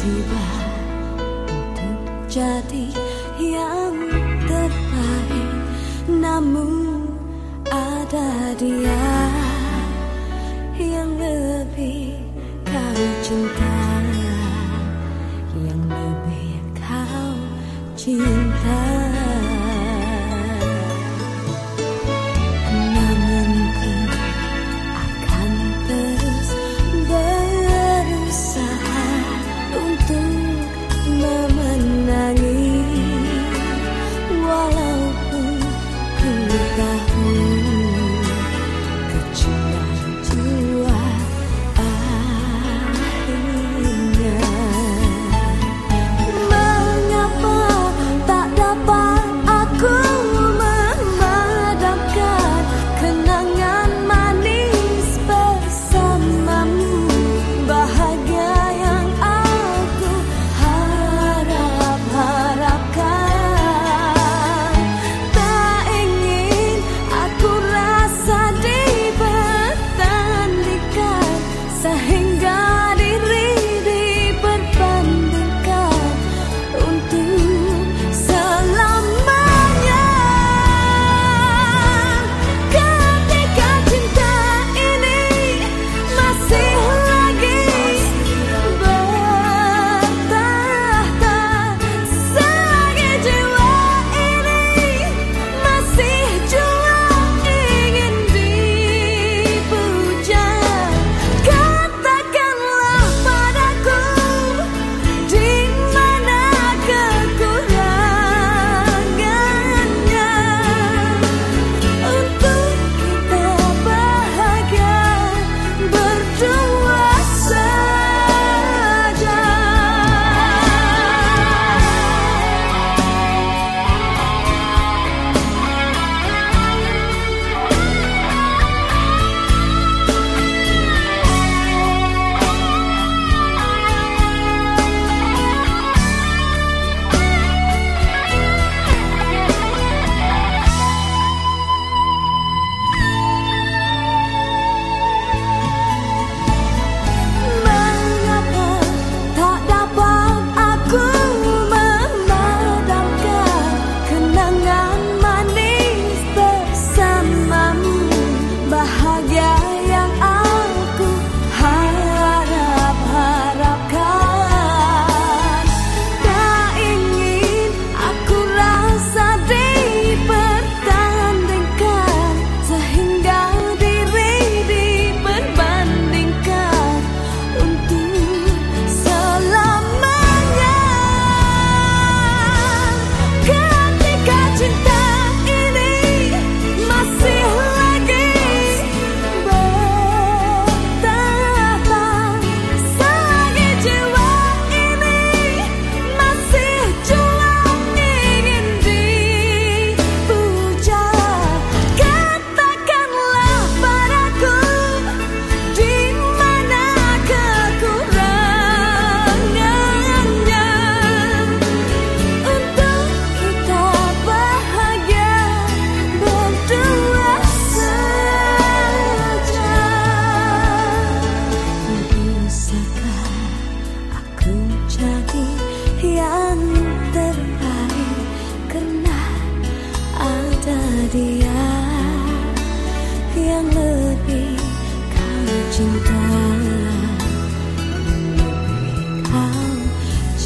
coba untuk jadi yang terbaik. Namun ada dia yang lebih kau cinta Yang lebih kau cinta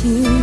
you.